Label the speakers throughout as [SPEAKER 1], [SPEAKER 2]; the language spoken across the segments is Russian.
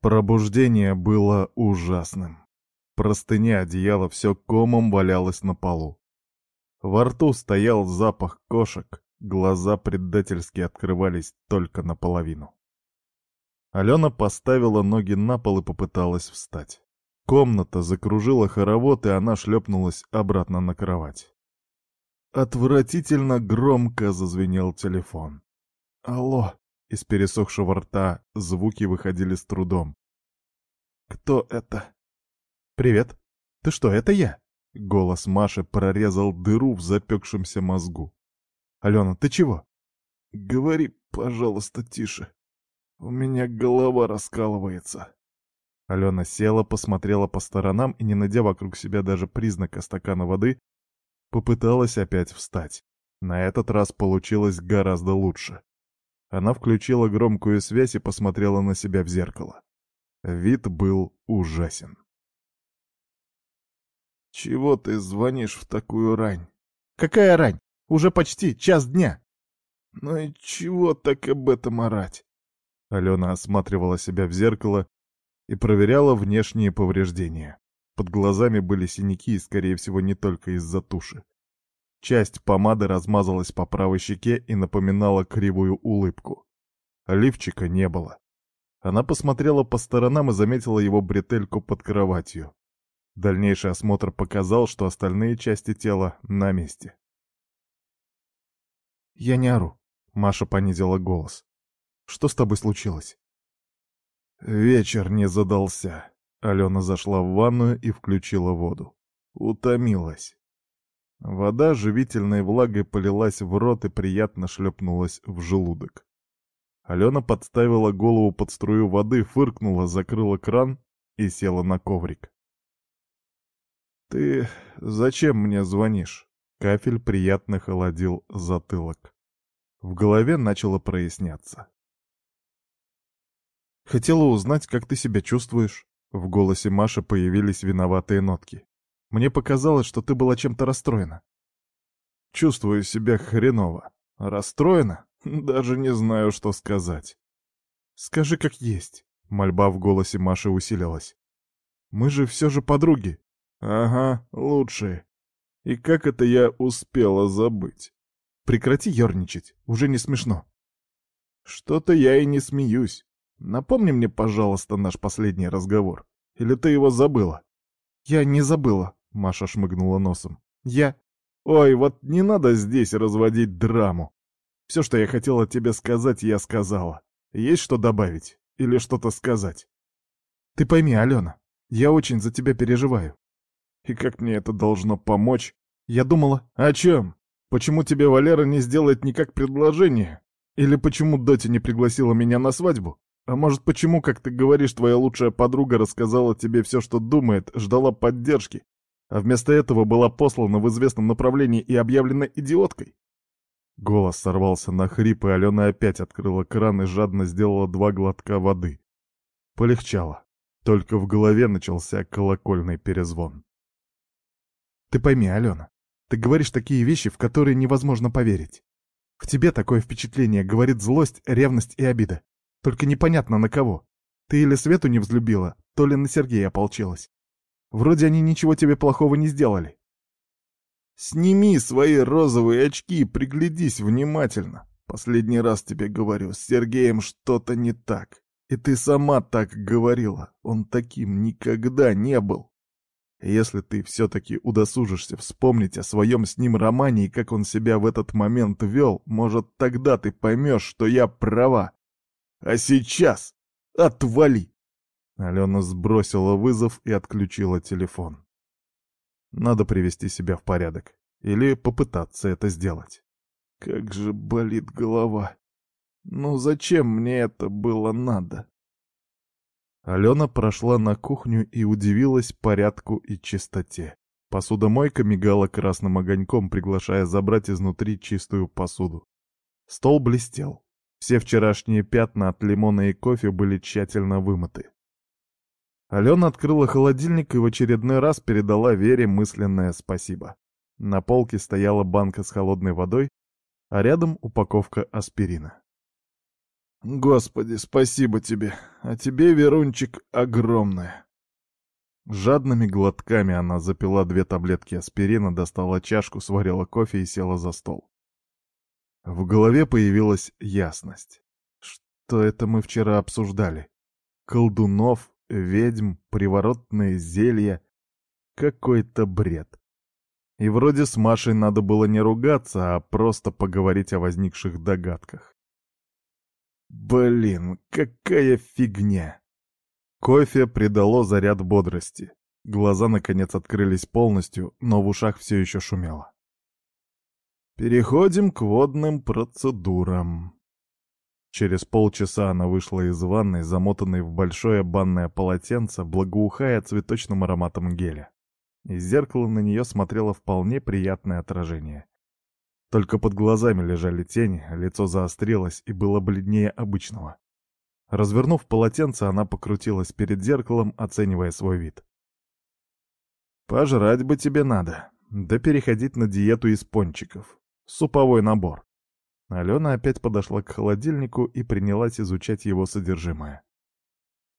[SPEAKER 1] Пробуждение было ужасным. Простыня одеяла все комом валялась на полу. Во рту стоял запах кошек, глаза предательски открывались только наполовину. Алена поставила ноги на пол и попыталась встать. Комната закружила хоровод, и она шлепнулась обратно на кровать. Отвратительно громко зазвенел телефон. «Алло!» — из пересохшего рта звуки выходили с трудом. «Кто это?» «Привет. Ты что, это я?» Голос Маши прорезал дыру в запекшемся мозгу. «Алена, ты чего?» «Говори, пожалуйста, тише. У меня голова раскалывается». Алена села, посмотрела по сторонам и, не найдя вокруг себя даже признака стакана воды, попыталась опять встать. На этот раз получилось гораздо лучше. Она включила громкую связь и посмотрела на себя в зеркало. Вид был ужасен. «Чего ты звонишь в такую рань?» «Какая рань? Уже почти час дня!» «Ну и чего так об этом орать?» Алена осматривала себя в зеркало и проверяла внешние повреждения. Под глазами были синяки, и, скорее всего, не только из-за туши. Часть помады размазалась по правой щеке и напоминала кривую улыбку. Лифчика не было. Она посмотрела по сторонам и заметила его бретельку под кроватью. Дальнейший осмотр показал, что остальные части тела на месте. «Я не ору», — Маша понизила голос. «Что с тобой случилось?» Вечер не задался. Алена зашла в ванную и включила воду. Утомилась. Вода живительной влагой полилась в рот и приятно шлепнулась в желудок. Алена подставила голову под струю воды, фыркнула, закрыла кран и села на коврик. «Ты зачем мне звонишь?» Кафель приятно холодил затылок. В голове начало проясняться. «Хотела узнать, как ты себя чувствуешь?» В голосе Маши появились виноватые нотки. «Мне показалось, что ты была чем-то расстроена». «Чувствую себя хреново. Расстроена? Даже не знаю, что сказать». «Скажи, как есть». Мольба в голосе Маши усилилась. «Мы же все же подруги. Ага, лучшие. И как это я успела забыть? Прекрати ерничать, уже не смешно. Что-то я и не смеюсь. Напомни мне, пожалуйста, наш последний разговор. Или ты его забыла? Я не забыла, Маша шмыгнула носом. Я... Ой, вот не надо здесь разводить драму. Все, что я хотела тебе сказать, я сказала. Есть что добавить? Или что-то сказать? Ты пойми, Алена, я очень за тебя переживаю. И как мне это должно помочь? Я думала, о чем? Почему тебе Валера не сделает никак предложение? Или почему Доти не пригласила меня на свадьбу? А может, почему, как ты говоришь, твоя лучшая подруга рассказала тебе все, что думает, ждала поддержки, а вместо этого была послана в известном направлении и объявлена идиоткой? Голос сорвался на хрип, и Алена опять открыла кран и жадно сделала два глотка воды. Полегчало. Только в голове начался колокольный перезвон. Ты пойми, Алена, ты говоришь такие вещи, в которые невозможно поверить. В тебе такое впечатление говорит злость, ревность и обида. Только непонятно на кого. Ты или Свету не взлюбила, то ли на Сергея ополчилась. Вроде они ничего тебе плохого не сделали. Сними свои розовые очки и приглядись внимательно. Последний раз тебе говорю, с Сергеем что-то не так. И ты сама так говорила. Он таким никогда не был. Если ты все-таки удосужишься вспомнить о своем с ним романе и как он себя в этот момент вел, может, тогда ты поймешь, что я права. А сейчас отвали!» Алена сбросила вызов и отключила телефон. Надо привести себя в порядок. Или попытаться это сделать. Как же болит голова. Ну зачем мне это было надо? Алена прошла на кухню и удивилась порядку и чистоте. Посудомойка мигала красным огоньком, приглашая забрать изнутри чистую посуду. Стол блестел. Все вчерашние пятна от лимона и кофе были тщательно вымыты. Алена открыла холодильник и в очередной раз передала Вере мысленное спасибо. На полке стояла банка с холодной водой, а рядом упаковка аспирина. Господи, спасибо тебе. А тебе, Верунчик, огромное. Жадными глотками она запила две таблетки аспирина, достала чашку, сварила кофе и села за стол. В голове появилась ясность. Что это мы вчера обсуждали? Колдунов, ведьм, приворотные зелья. Какой-то бред. И вроде с Машей надо было не ругаться, а просто поговорить о возникших догадках. Блин, какая фигня! Кофе придало заряд бодрости. Глаза, наконец, открылись полностью, но в ушах все еще шумело. Переходим к водным процедурам. Через полчаса она вышла из ванной, замотанной в большое банное полотенце, благоухая цветочным ароматом геля. Из зеркала на нее смотрело вполне приятное отражение. Только под глазами лежали тени, лицо заострилось и было бледнее обычного. Развернув полотенце, она покрутилась перед зеркалом, оценивая свой вид. «Пожрать бы тебе надо, да переходить на диету из пончиков. Суповой набор». Алена опять подошла к холодильнику и принялась изучать его содержимое.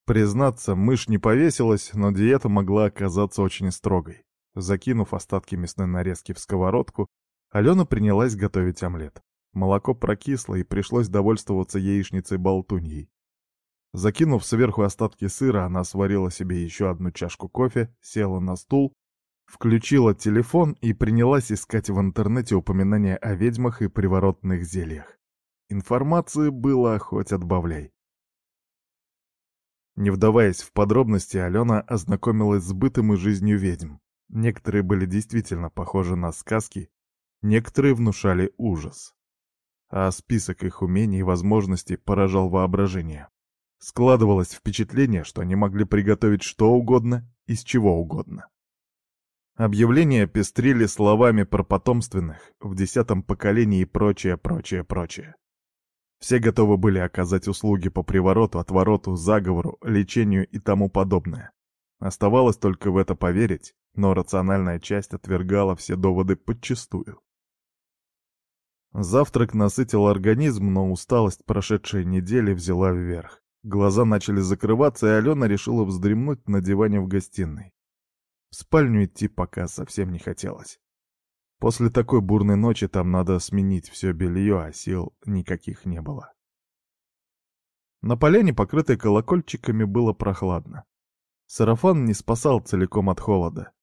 [SPEAKER 1] Признаться, мышь не повесилась, но диета могла оказаться очень строгой. Закинув остатки мясной нарезки в сковородку, Алена принялась готовить омлет. Молоко прокисло, и пришлось довольствоваться яичницей-болтуньей. Закинув сверху остатки сыра, она сварила себе еще одну чашку кофе, села на стул, включила телефон и принялась искать в интернете упоминания о ведьмах и приворотных зельях. Информации было хоть отбавляй. Не вдаваясь в подробности, Алена ознакомилась с бытом и жизнью ведьм. Некоторые были действительно похожи на сказки, некоторые внушали ужас. А список их умений и возможностей поражал воображение. Складывалось впечатление, что они могли приготовить что угодно из чего угодно. Объявления пестрили словами про потомственных, в десятом поколении и прочее, прочее, прочее. Все готовы были оказать услуги по привороту, отвороту, заговору, лечению и тому подобное. Оставалось только в это поверить, но рациональная часть отвергала все доводы подчистую. Завтрак насытил организм, но усталость прошедшей недели взяла вверх. Глаза начали закрываться, и Алена решила вздремнуть на диване в гостиной. В спальню идти пока совсем не хотелось. После такой бурной ночи там надо сменить все белье, а сил никаких не было. На поляне, покрытой колокольчиками, было прохладно. Сарафан не спасал целиком от холода.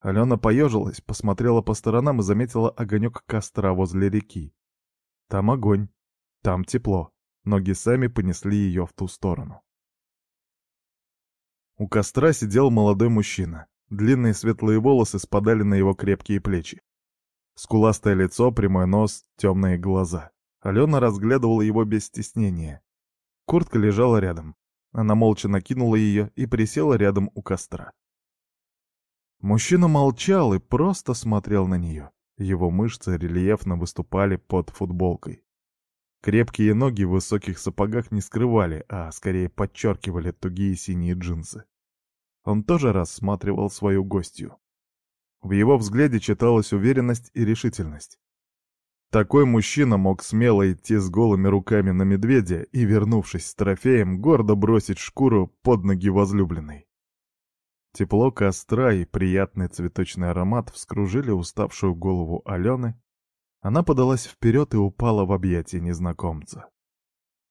[SPEAKER 1] Алена поежилась, посмотрела по сторонам и заметила огонек костра возле реки. Там огонь, там тепло. Ноги сами понесли ее в ту сторону. У костра сидел молодой мужчина. Длинные светлые волосы спадали на его крепкие плечи. Скуластое лицо, прямой нос, темные глаза. Алена разглядывала его без стеснения. Куртка лежала рядом. Она молча накинула ее и присела рядом у костра. Мужчина молчал и просто смотрел на нее. Его мышцы рельефно выступали под футболкой. Крепкие ноги в высоких сапогах не скрывали, а скорее подчеркивали тугие синие джинсы. Он тоже рассматривал свою гостью. В его взгляде читалась уверенность и решительность. Такой мужчина мог смело идти с голыми руками на медведя и, вернувшись с трофеем, гордо бросить шкуру под ноги возлюбленной. Тепло костра и приятный цветочный аромат вскружили уставшую голову Алены, она подалась вперед и упала в объятия незнакомца.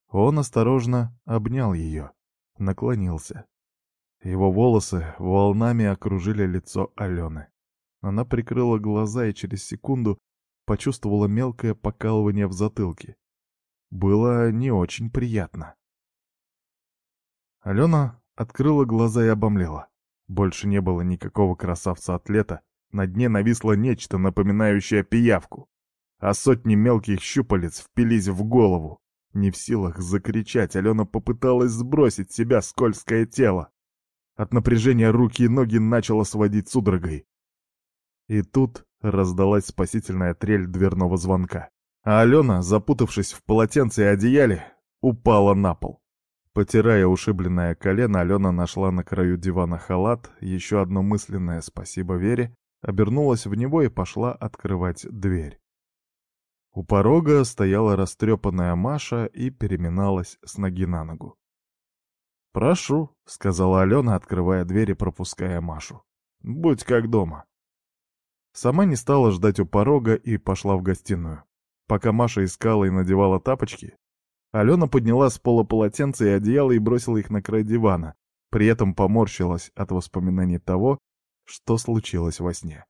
[SPEAKER 1] Он осторожно обнял ее, наклонился. Его волосы волнами окружили лицо Алены. Она прикрыла глаза и через секунду почувствовала мелкое покалывание в затылке. Было не очень приятно. Алена открыла глаза и обомлела. Больше не было никакого красавца-атлета, на дне нависло нечто, напоминающее пиявку а сотни мелких щупалец впились в голову. Не в силах закричать, Алена попыталась сбросить себя скользкое тело. От напряжения руки и ноги начало сводить судорогой. И тут раздалась спасительная трель дверного звонка. А Алена, запутавшись в полотенце и одеяле, упала на пол. Потирая ушибленное колено, Алена нашла на краю дивана халат, еще одно мысленное спасибо Вере, обернулась в него и пошла открывать дверь. У порога стояла растрепанная Маша и переминалась с ноги на ногу. «Прошу», — сказала Алена, открывая дверь и пропуская Машу. «Будь как дома». Сама не стала ждать у порога и пошла в гостиную. Пока Маша искала и надевала тапочки, Алена подняла с пола полотенце и одеяло и бросила их на край дивана, при этом поморщилась от воспоминаний того, что случилось во сне.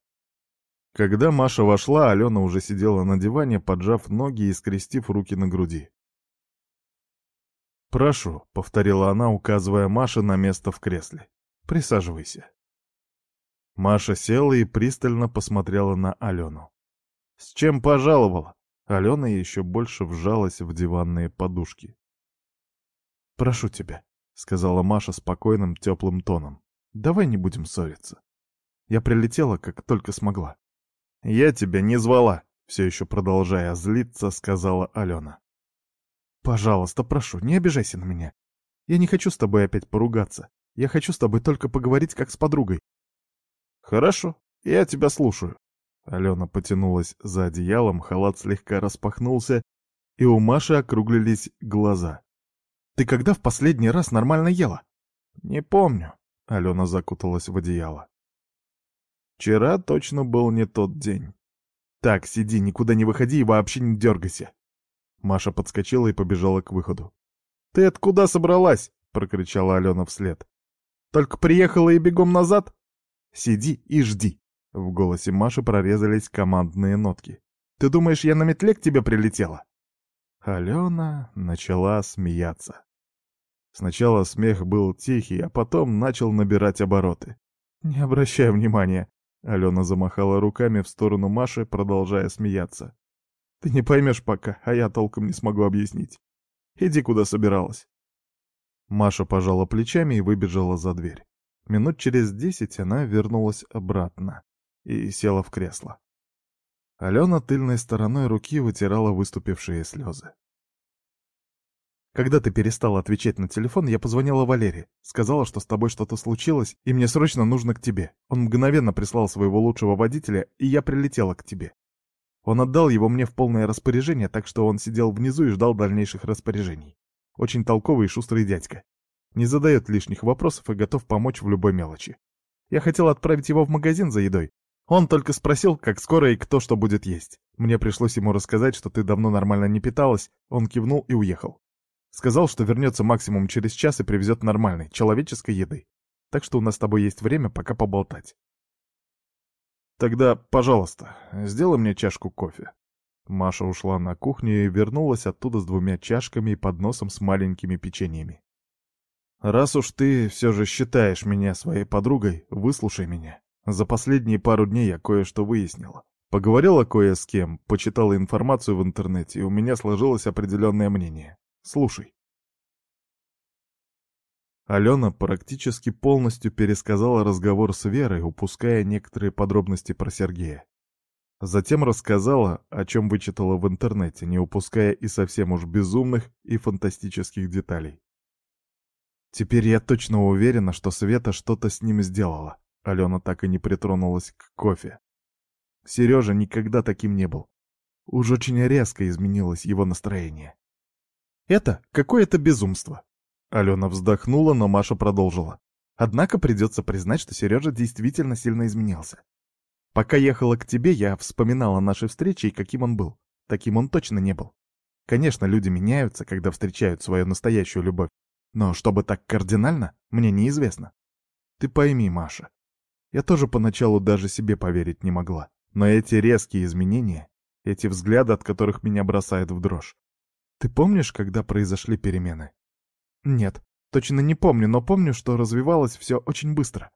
[SPEAKER 1] Когда Маша вошла, Алена уже сидела на диване, поджав ноги и скрестив руки на груди. «Прошу», — повторила она, указывая Маше на место в кресле. «Присаживайся». Маша села и пристально посмотрела на Алену. «С чем пожаловала?» Алена еще больше вжалась в диванные подушки. «Прошу тебя», — сказала Маша спокойным, теплым тоном. «Давай не будем ссориться. Я прилетела, как только смогла». «Я тебя не звала», — все еще продолжая злиться, сказала Алена. «Пожалуйста, прошу, не обижайся на меня. Я не хочу с тобой опять поругаться. Я хочу с тобой только поговорить, как с подругой». «Хорошо, я тебя слушаю». Алена потянулась за одеялом, халат слегка распахнулся, и у Маши округлились глаза. «Ты когда в последний раз нормально ела?» «Не помню», — Алена закуталась в одеяло. «Вчера точно был не тот день». «Так, сиди, никуда не выходи и вообще не дергайся». Маша подскочила и побежала к выходу. «Ты откуда собралась?» — прокричала Алена вслед. «Только приехала и бегом назад?» «Сиди и жди», в голосе Маши прорезались командные нотки. «Ты думаешь, я на метле к тебе прилетела?» Алена начала смеяться. Сначала смех был тихий, а потом начал набирать обороты. «Не обращай внимания», — Алена замахала руками в сторону Маши, продолжая смеяться. «Ты не поймешь пока, а я толком не смогу объяснить. Иди, куда собиралась». Маша пожала плечами и выбежала за дверь. Минут через десять она вернулась обратно и села в кресло. Алена тыльной стороной руки вытирала выступившие слезы. Когда ты перестала отвечать на телефон, я позвонила Валере. Сказала, что с тобой что-то случилось, и мне срочно нужно к тебе. Он мгновенно прислал своего лучшего водителя, и я прилетела к тебе. Он отдал его мне в полное распоряжение, так что он сидел внизу и ждал дальнейших распоряжений. Очень толковый и шустрый дядька. Не задает лишних вопросов и готов помочь в любой мелочи. Я хотела отправить его в магазин за едой, он только спросил, как скоро и кто что будет есть. Мне пришлось ему рассказать, что ты давно нормально не питалась, он кивнул и уехал. Сказал, что вернется максимум через час и привезет нормальной, человеческой еды. Так что у нас с тобой есть время пока поболтать. Тогда, пожалуйста, сделай мне чашку кофе. Маша ушла на кухню и вернулась оттуда с двумя чашками и подносом с маленькими печеньями. Раз уж ты все же считаешь меня своей подругой, выслушай меня. За последние пару дней я кое-что выяснила. Поговорила кое с кем, почитала информацию в интернете, и у меня сложилось определенное мнение. Слушай. Алена практически полностью пересказала разговор с Верой, упуская некоторые подробности про Сергея. Затем рассказала, о чем вычитала в интернете, не упуская и совсем уж безумных и фантастических деталей. Теперь я точно уверена, что Света что-то с ним сделала. Алена так и не притронулась к кофе. Сережа никогда таким не был. Уж очень резко изменилось его настроение. «Это какое-то безумство!» Алена вздохнула, но Маша продолжила. Однако придется признать, что Сережа действительно сильно изменился. Пока ехала к тебе, я вспоминала наши встречи и каким он был. Таким он точно не был. Конечно, люди меняются, когда встречают свою настоящую любовь. Но чтобы так кардинально, мне неизвестно. Ты пойми, Маша, я тоже поначалу даже себе поверить не могла. Но эти резкие изменения, эти взгляды, от которых меня бросает в дрожь. Ты помнишь, когда произошли перемены? Нет, точно не помню, но помню, что развивалось все очень быстро.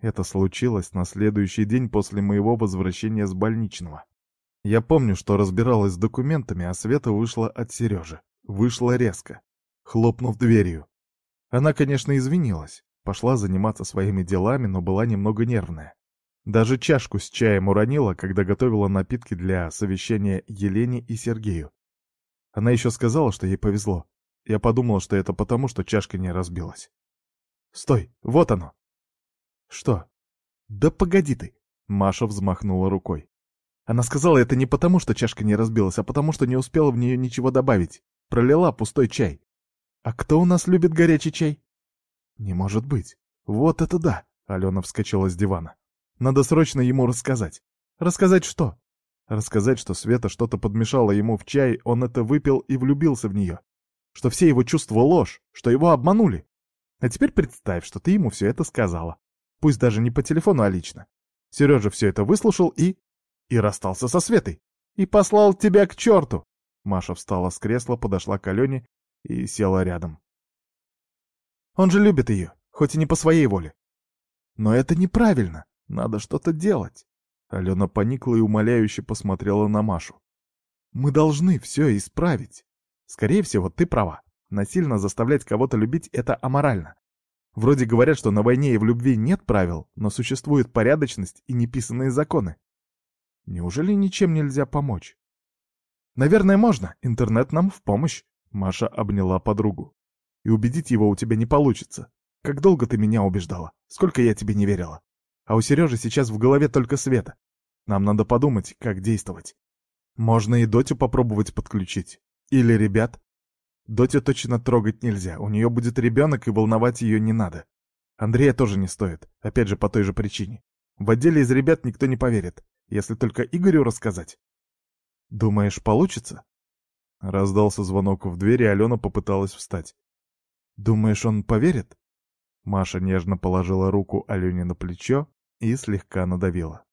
[SPEAKER 1] Это случилось на следующий день после моего возвращения с больничного. Я помню, что разбиралась с документами, а Света вышла от Сережи. Вышла резко, хлопнув дверью. Она, конечно, извинилась, Пошла заниматься своими делами, но была немного нервная. Даже чашку с чаем уронила, когда готовила напитки для совещания Елене и Сергею. Она еще сказала, что ей повезло. Я подумала, что это потому, что чашка не разбилась. «Стой, вот оно!» «Что?» «Да погоди ты!» Маша взмахнула рукой. Она сказала это не потому, что чашка не разбилась, а потому, что не успела в нее ничего добавить. Пролила пустой чай. А кто у нас любит горячий чай? Не может быть. Вот это да! Алена вскочила с дивана. Надо срочно ему рассказать. Рассказать что? Рассказать, что Света что-то подмешала ему в чай, он это выпил и влюбился в нее. Что все его чувства ложь, что его обманули. А теперь представь, что ты ему все это сказала. Пусть даже не по телефону, а лично. Сережа все это выслушал и... И расстался со Светой. И послал тебя к черту. Маша встала с кресла, подошла к Алене и села рядом. Он же любит ее, хоть и не по своей воле. Но это неправильно. Надо что-то делать. Алена поникла и умоляюще посмотрела на Машу. «Мы должны все исправить. Скорее всего, ты права. Насильно заставлять кого-то любить — это аморально. Вроде говорят, что на войне и в любви нет правил, но существует порядочность и неписанные законы. Неужели ничем нельзя помочь? Наверное, можно. Интернет нам в помощь. Маша обняла подругу. И убедить его у тебя не получится. Как долго ты меня убеждала? Сколько я тебе не верила? А у Сережи сейчас в голове только Света. Нам надо подумать, как действовать. Можно и Дотю попробовать подключить. Или ребят. Дотю точно трогать нельзя, у нее будет ребенок, и волновать ее не надо. Андрея тоже не стоит, опять же по той же причине. В отделе из ребят никто не поверит, если только Игорю рассказать. Думаешь, получится? Раздался звонок в дверь, и Алена попыталась встать. Думаешь, он поверит? Маша нежно положила руку Алене на плечо и слегка надавила.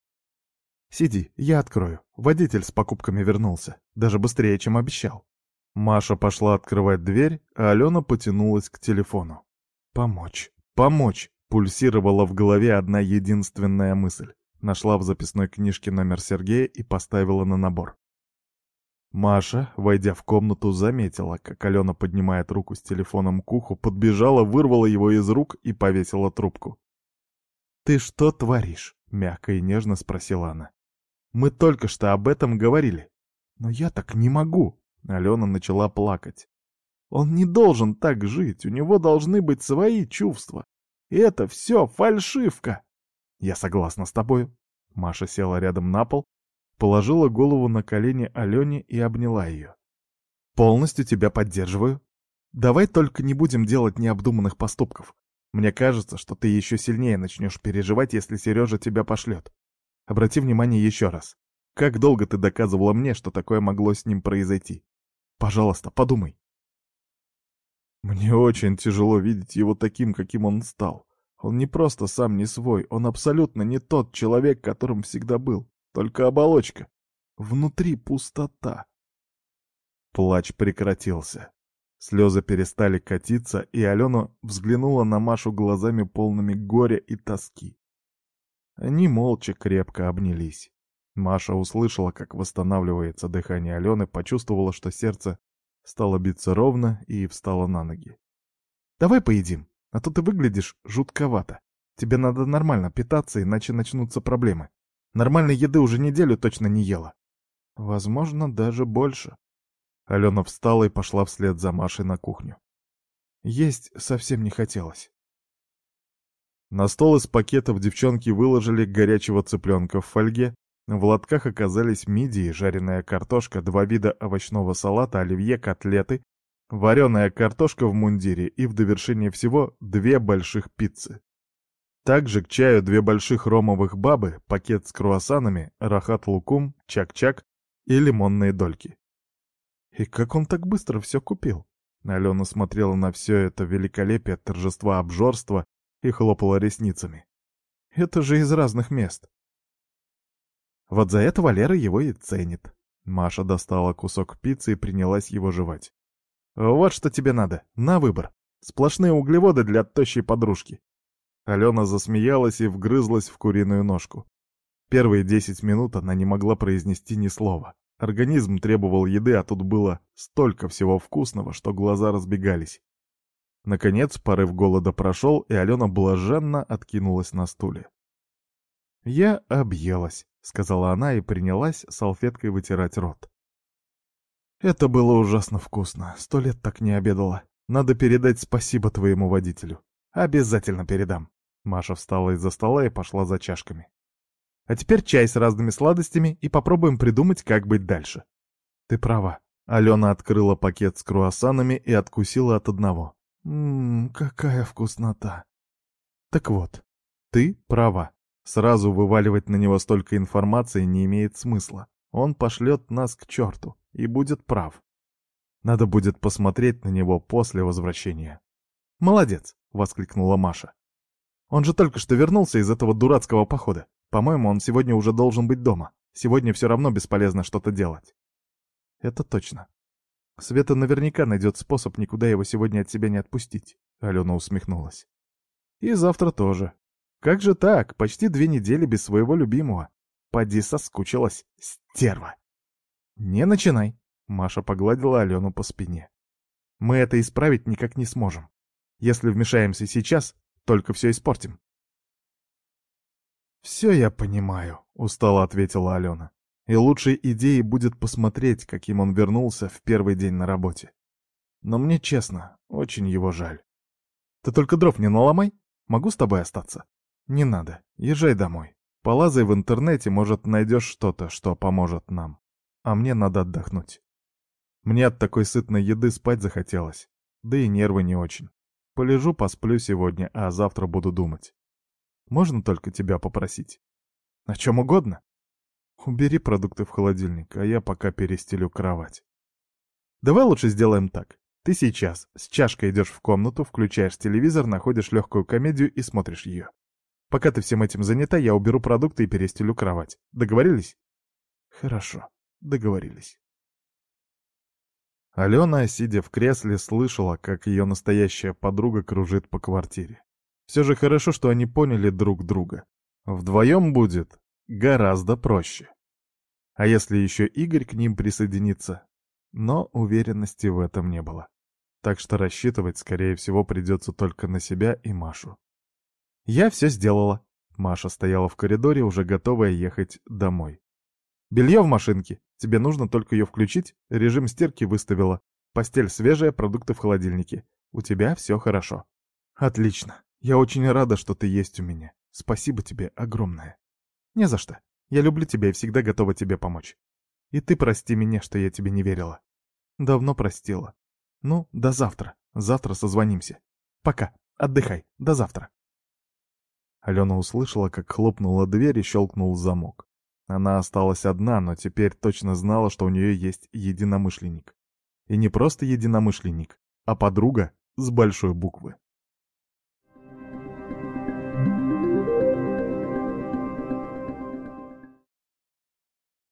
[SPEAKER 1] «Сиди, я открою. Водитель с покупками вернулся. Даже быстрее, чем обещал». Маша пошла открывать дверь, а Алена потянулась к телефону. «Помочь, помочь!» Пульсировала в голове одна единственная мысль. Нашла в записной книжке номер Сергея и поставила на набор. Маша, войдя в комнату, заметила, как Алена поднимает руку с телефоном к уху, подбежала, вырвала его из рук и повесила трубку. «Ты что творишь?» — мягко и нежно спросила она. «Мы только что об этом говорили». «Но я так не могу!» — Алена начала плакать. «Он не должен так жить, у него должны быть свои чувства. И это все фальшивка!» «Я согласна с тобой». Маша села рядом на пол, положила голову на колени Алене и обняла ее. «Полностью тебя поддерживаю. Давай только не будем делать необдуманных поступков. Мне кажется, что ты еще сильнее начнешь переживать, если Сережа тебя пошлет. Обрати внимание еще раз. Как долго ты доказывала мне, что такое могло с ним произойти? Пожалуйста, подумай. Мне очень тяжело видеть его таким, каким он стал. Он не просто сам не свой, он абсолютно не тот человек, которым всегда был. Только оболочка. Внутри пустота. Плач прекратился. Слезы перестали катиться, и Алена взглянула на Машу глазами полными горя и тоски. Они молча крепко обнялись. Маша услышала, как восстанавливается дыхание Алены, почувствовала, что сердце стало биться ровно и встала на ноги. «Давай поедим, а то ты выглядишь жутковато. Тебе надо нормально питаться, иначе начнутся проблемы. Нормальной еды уже неделю точно не ела. Возможно, даже больше. Алена встала и пошла вслед за Машей на кухню. Есть совсем не хотелось. На стол из пакетов девчонки выложили горячего цыпленка в фольге, в лотках оказались мидии, жареная картошка, два вида овощного салата, оливье, котлеты, вареная картошка в мундире и в довершение всего две больших пиццы. Также к чаю две больших ромовых бабы, пакет с круассанами, рахат-лукум, чак-чак и лимонные дольки. И как он так быстро все купил? Алена смотрела на все это великолепие торжества обжорства и хлопала ресницами. Это же из разных мест. Вот за это Валера его и ценит. Маша достала кусок пиццы и принялась его жевать. «Вот что тебе надо, на выбор. Сплошные углеводы для тощей подружки». Алена засмеялась и вгрызлась в куриную ножку. Первые десять минут она не могла произнести ни слова. Организм требовал еды, а тут было столько всего вкусного, что глаза разбегались. Наконец, порыв голода прошел, и Алена блаженно откинулась на стуле. «Я объелась», — сказала она и принялась салфеткой вытирать рот. «Это было ужасно вкусно. Сто лет так не обедала. Надо передать спасибо твоему водителю. Обязательно передам». Маша встала из-за стола и пошла за чашками. А теперь чай с разными сладостями и попробуем придумать, как быть дальше. Ты права. Алена открыла пакет с круассанами и откусила от одного. Ммм, какая вкуснота. Так вот, ты права. Сразу вываливать на него столько информации не имеет смысла. Он пошлет нас к черту и будет прав. Надо будет посмотреть на него после возвращения. «Молодец!» — воскликнула Маша. «Он же только что вернулся из этого дурацкого похода. По-моему, он сегодня уже должен быть дома. Сегодня все равно бесполезно что-то делать». «Это точно. Света наверняка найдет способ никуда его сегодня от себя не отпустить», — Алена усмехнулась. «И завтра тоже. Как же так? Почти две недели без своего любимого. Поди соскучилась, стерва!» «Не начинай!» — Маша погладила Алену по спине. «Мы это исправить никак не сможем. Если вмешаемся сейчас, только все испортим». «Все я понимаю», — устало ответила Алена. «И лучшей идеей будет посмотреть, каким он вернулся в первый день на работе. Но мне, честно, очень его жаль. Ты только дров не наломай, могу с тобой остаться?» «Не надо, езжай домой. Полазай в интернете, может, найдешь что-то, что поможет нам. А мне надо отдохнуть. Мне от такой сытной еды спать захотелось, да и нервы не очень. Полежу, посплю сегодня, а завтра буду думать. Можно только тебя попросить? О чем угодно. Убери продукты в холодильник, а я пока перестелю кровать. Давай лучше сделаем так. Ты сейчас с чашкой идешь в комнату, включаешь телевизор, находишь легкую комедию и смотришь ее. Пока ты всем этим занята, я уберу продукты и перестелю кровать. Договорились? Хорошо, договорились. Алена, сидя в кресле, слышала, как ее настоящая подруга кружит по квартире. Все же хорошо, что они поняли друг друга. Вдвоем будет гораздо проще. А если еще Игорь к ним присоединится? Но уверенности в этом не было. Так что рассчитывать, скорее всего, придется только на себя и Машу. «Я все сделала». Маша стояла в коридоре, уже готовая ехать домой. Белье в машинке. Тебе нужно только ее включить. Режим стирки выставила. Постель свежая, продукты в холодильнике. У тебя все хорошо. Отлично. Я очень рада, что ты есть у меня. Спасибо тебе огромное. Не за что. Я люблю тебя и всегда готова тебе помочь. И ты прости меня, что я тебе не верила. Давно простила. Ну, до завтра. Завтра созвонимся. Пока. Отдыхай. До завтра. Алена услышала, как хлопнула дверь и щелкнул замок. Она осталась одна, но теперь точно знала, что у нее есть единомышленник. И не просто единомышленник, а подруга с большой буквы.